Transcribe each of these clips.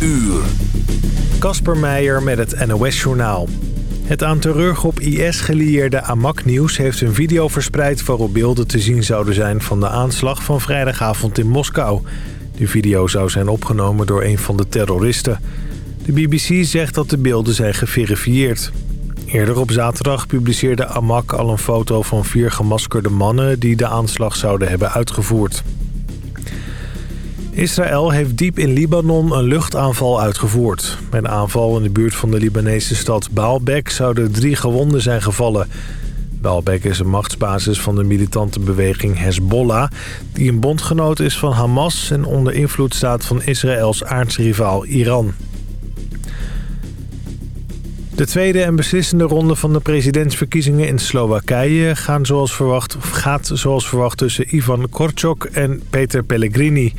uur. Kasper Meijer met het NOS-journaal. Het aan terreurgroep IS gelieerde Amak Nieuws heeft een video verspreid... waarop beelden te zien zouden zijn van de aanslag van vrijdagavond in Moskou. De video zou zijn opgenomen door een van de terroristen. De BBC zegt dat de beelden zijn geverifieerd. Eerder op zaterdag publiceerde Amak al een foto van vier gemaskerde mannen... die de aanslag zouden hebben uitgevoerd. Israël heeft diep in Libanon een luchtaanval uitgevoerd. Bij een aanval in de buurt van de Libanese stad Baalbek zouden drie gewonden zijn gevallen. Baalbek is een machtsbasis van de militante beweging Hezbollah... die een bondgenoot is van Hamas en onder invloed staat van Israëls aardsrivaal Iran. De tweede en beslissende ronde van de presidentsverkiezingen in Slowakije gaan zoals verwacht, gaat zoals verwacht tussen Ivan Korczok en Peter Pellegrini.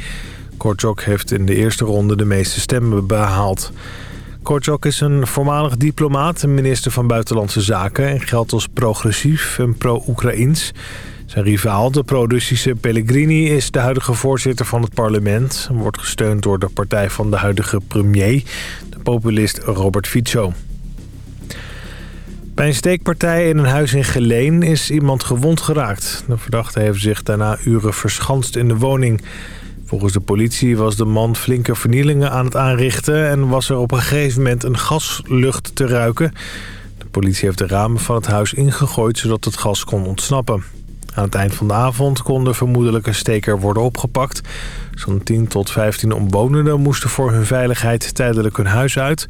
Korczok heeft in de eerste ronde de meeste stemmen behaald. Korczok is een voormalig diplomaat en minister van Buitenlandse Zaken... en geldt als progressief en pro-Oekraïns. Zijn rivaal, de pro-Russische Pellegrini, is de huidige voorzitter van het parlement... en wordt gesteund door de partij van de huidige premier, de populist Robert Fico. Bij een steekpartij in een huis in Geleen is iemand gewond geraakt. De verdachte heeft zich daarna uren verschanst in de woning... Volgens de politie was de man flinke vernielingen aan het aanrichten... en was er op een gegeven moment een gaslucht te ruiken. De politie heeft de ramen van het huis ingegooid... zodat het gas kon ontsnappen. Aan het eind van de avond kon de vermoedelijke steker worden opgepakt. Zo'n 10 tot 15 omwonenden moesten voor hun veiligheid tijdelijk hun huis uit.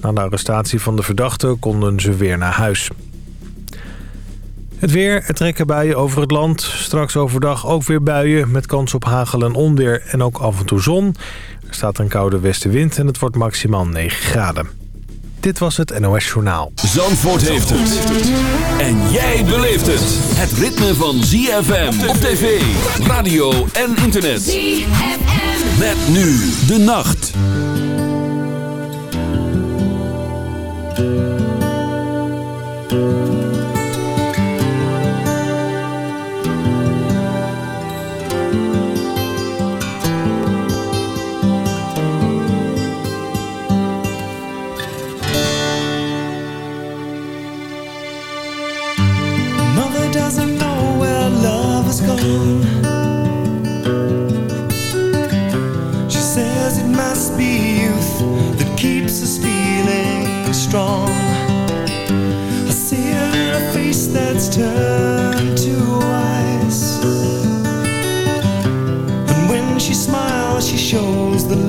Na de arrestatie van de verdachte konden ze weer naar huis. Het weer, het trekken buien over het land. Straks overdag ook weer buien met kans op hagel en onweer en ook af en toe zon. Er staat een koude westenwind en het wordt maximaal 9 graden. Dit was het NOS Journaal. Zandvoort heeft het. En jij beleeft het. Het ritme van ZFM op tv, radio en internet. ZFM. Met nu de nacht.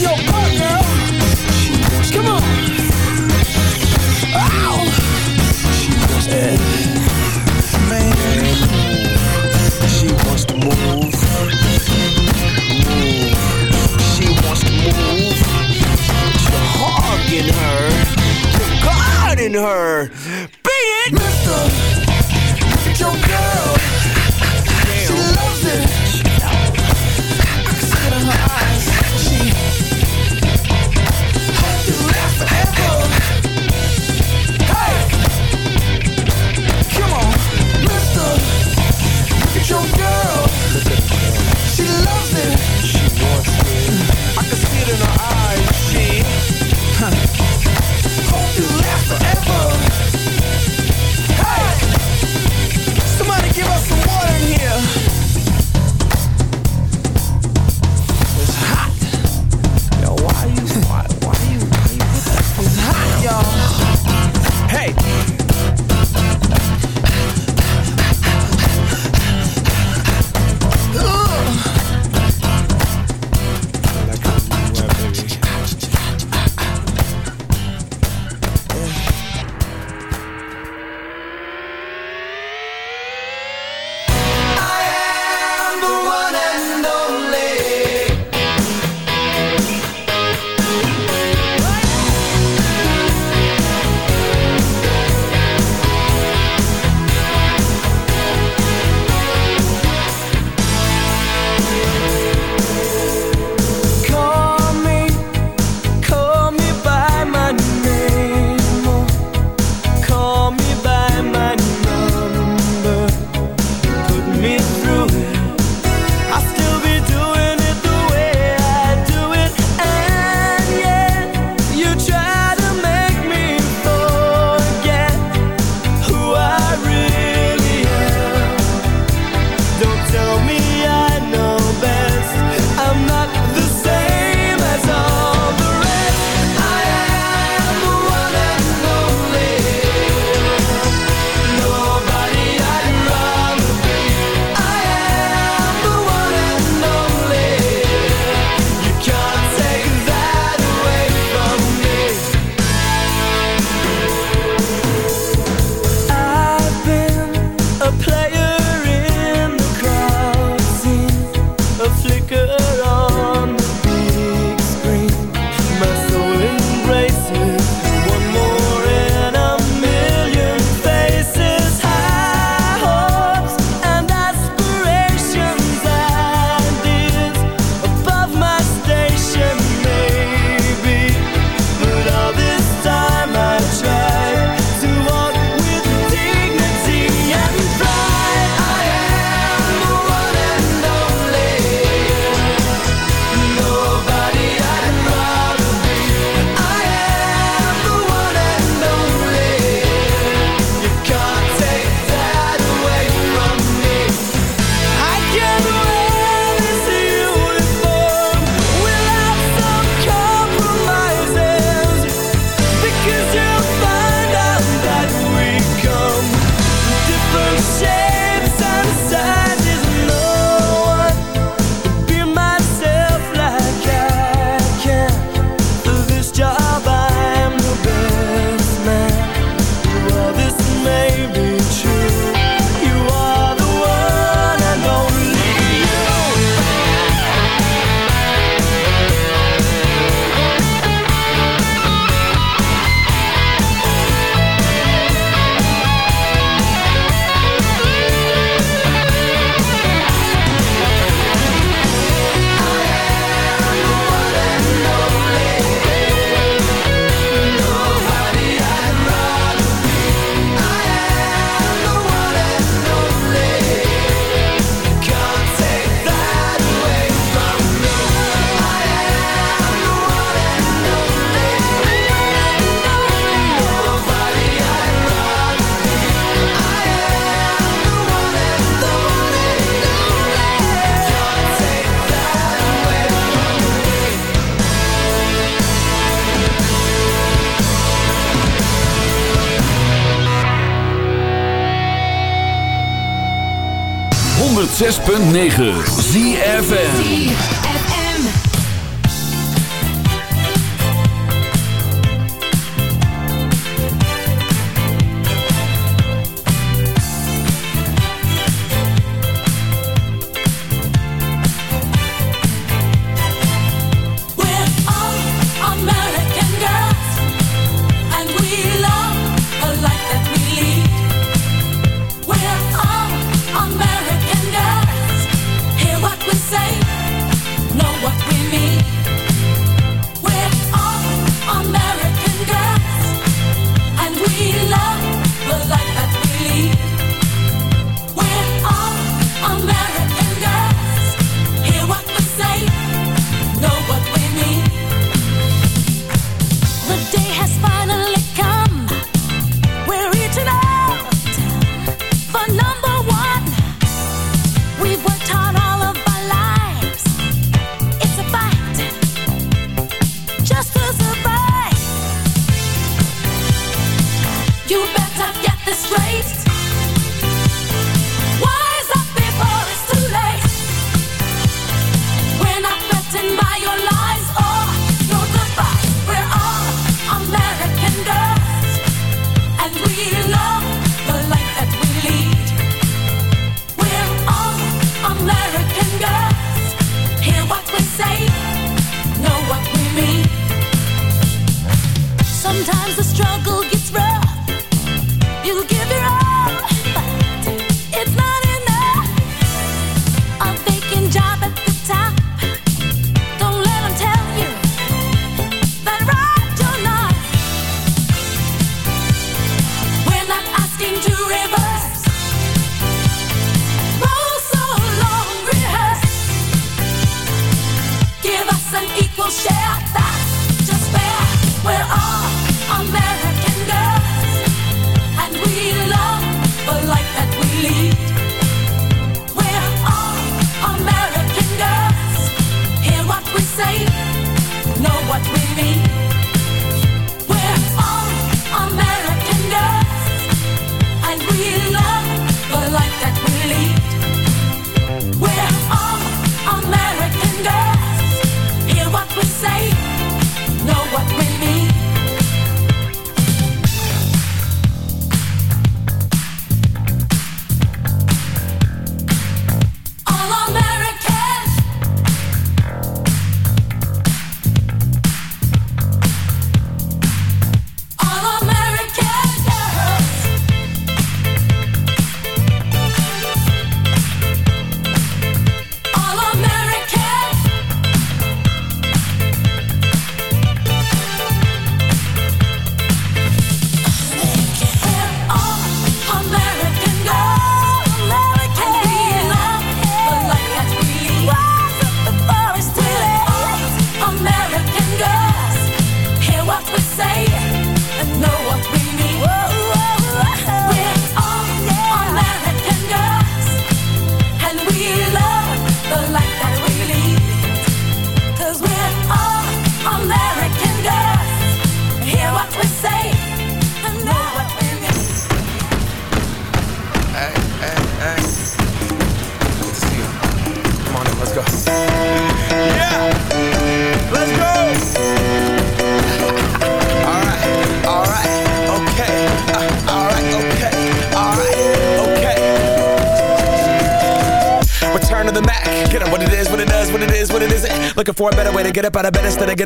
your girl. Come on. Ow! Man. She wants to move. Move. She wants to move. Put your hog her. Put God in her 106.9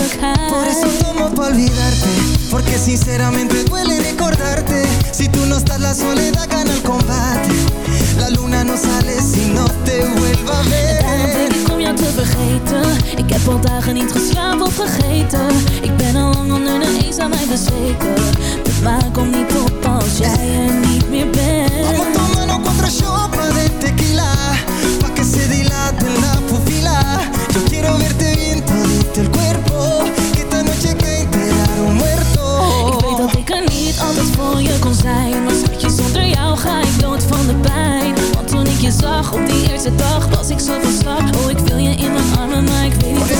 de werkelijkheid Por eso tomo pa' olvidarte Porque sinceramente duele recordarte. Si tú no estás la soledad gana el combate. La luna no sale si no te vuelva a ver. Daarom denk ik om jou te vergeten. Ik heb al dagen niet geslapen of vergeten. Ik ben al lang onder de eens aan mij bezweken. De maan komt niet op als jij er niet meer bent. Vamos tomando contra chopa de tequila Pa' que se dilate la pupila. Yo quiero verte zijn. Maar schatje, zonder jou ga ik dood van de pijn. Want toen ik je zag op die eerste dag Was ik zo van slag. Oh, ik wil je in mijn armen Maar ik weet niet of ik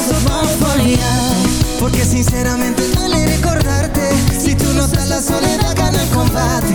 van jou Porque sinceramente duele recordarte. Si tú no estás la soledad gana el combate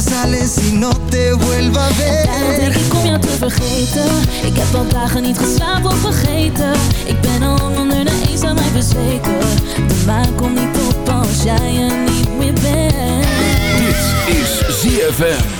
No sale si no te vuelva a Daarom denk ver ik om jou te vergeten. Ik heb al dagen niet geslapen of vergeten. Ik ben al lang onder de eens aan mij bezweken. De maan komt niet op als jij er niet meer bent. Dit is ZFM.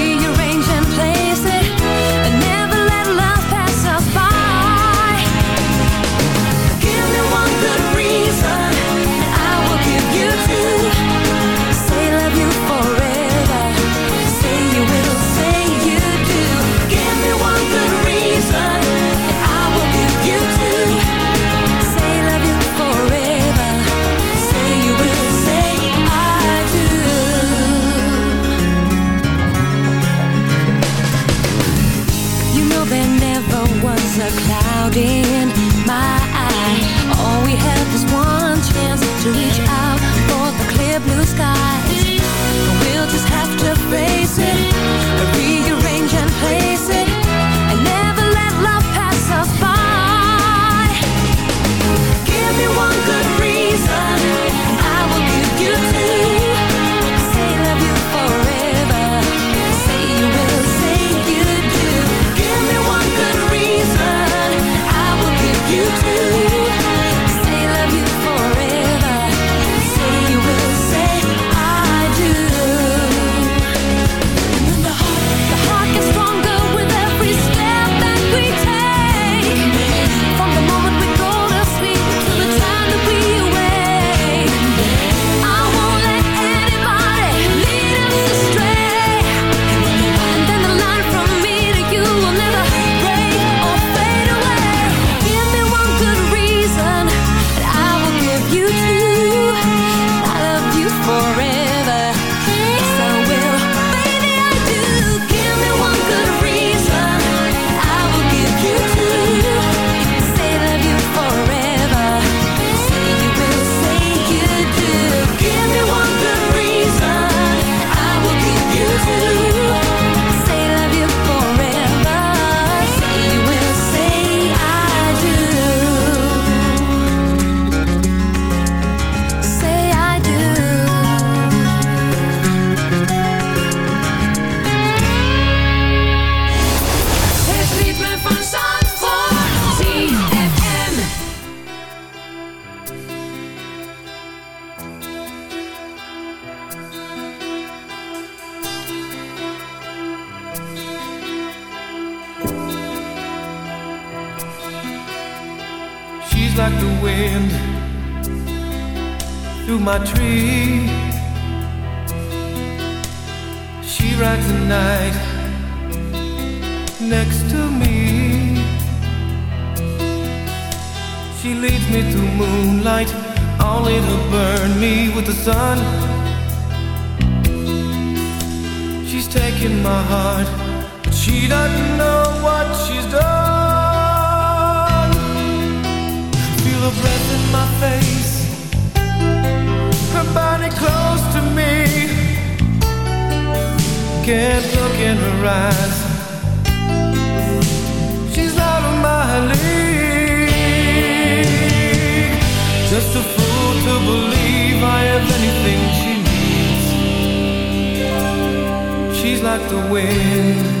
Eyes. She's out of my league. Just a fool to believe I have anything she needs. She's like the wind.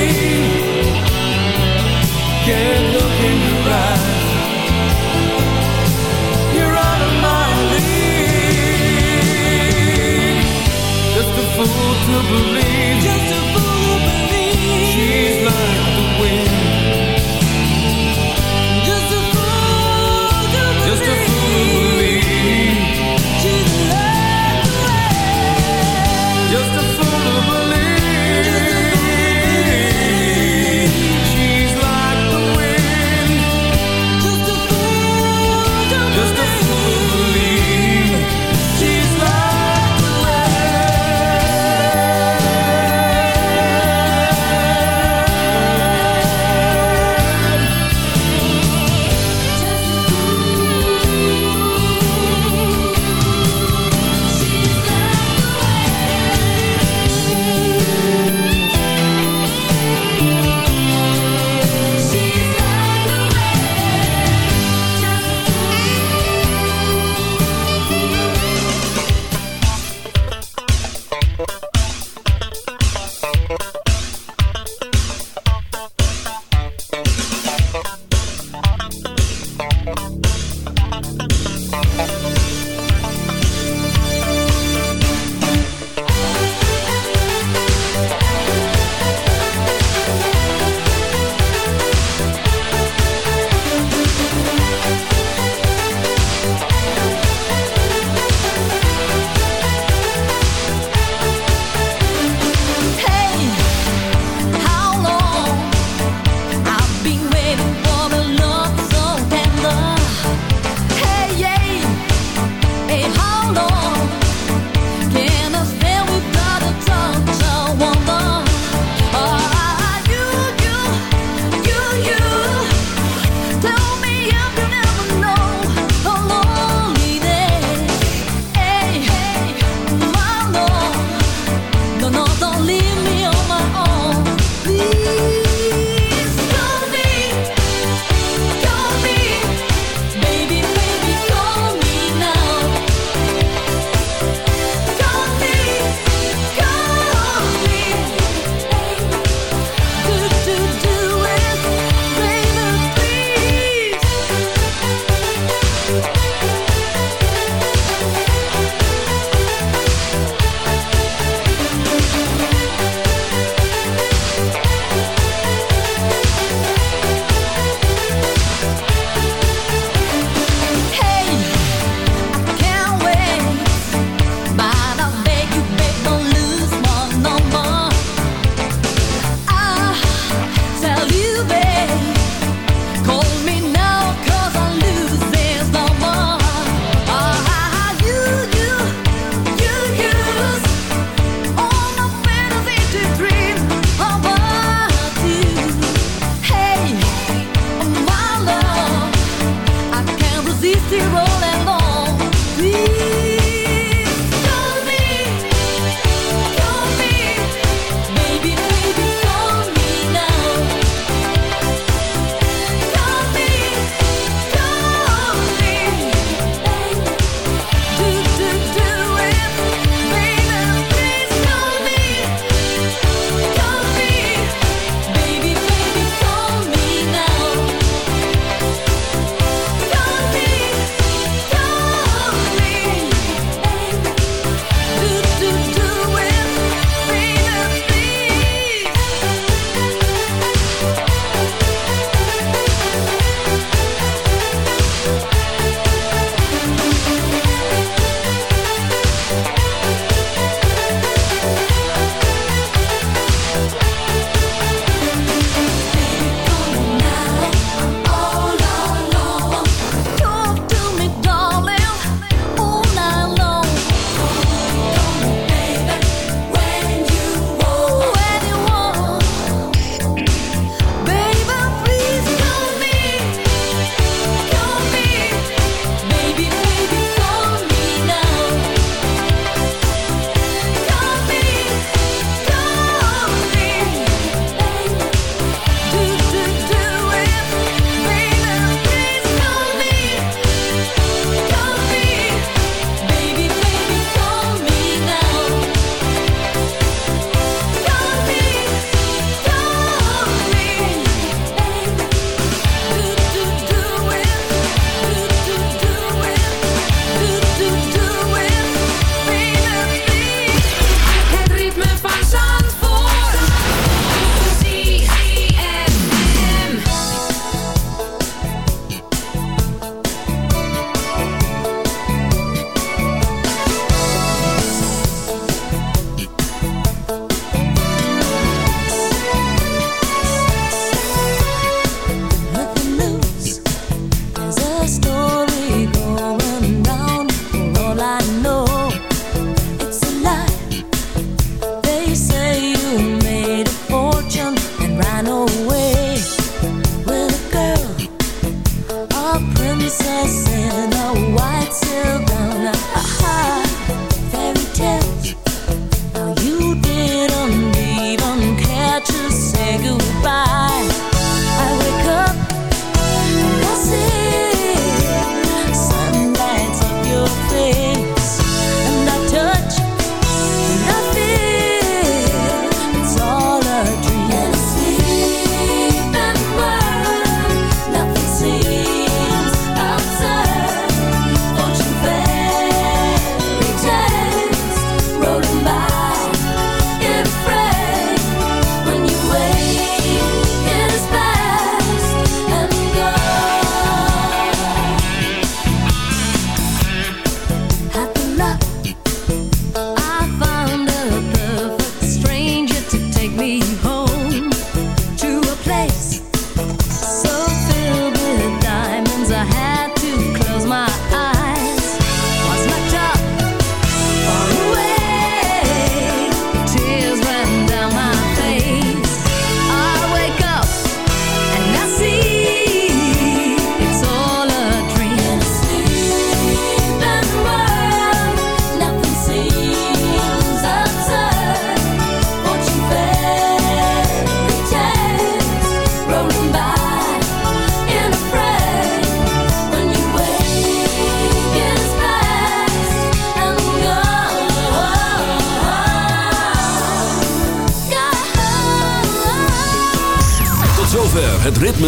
Eyes. You're out of my league. Just a fool to believe.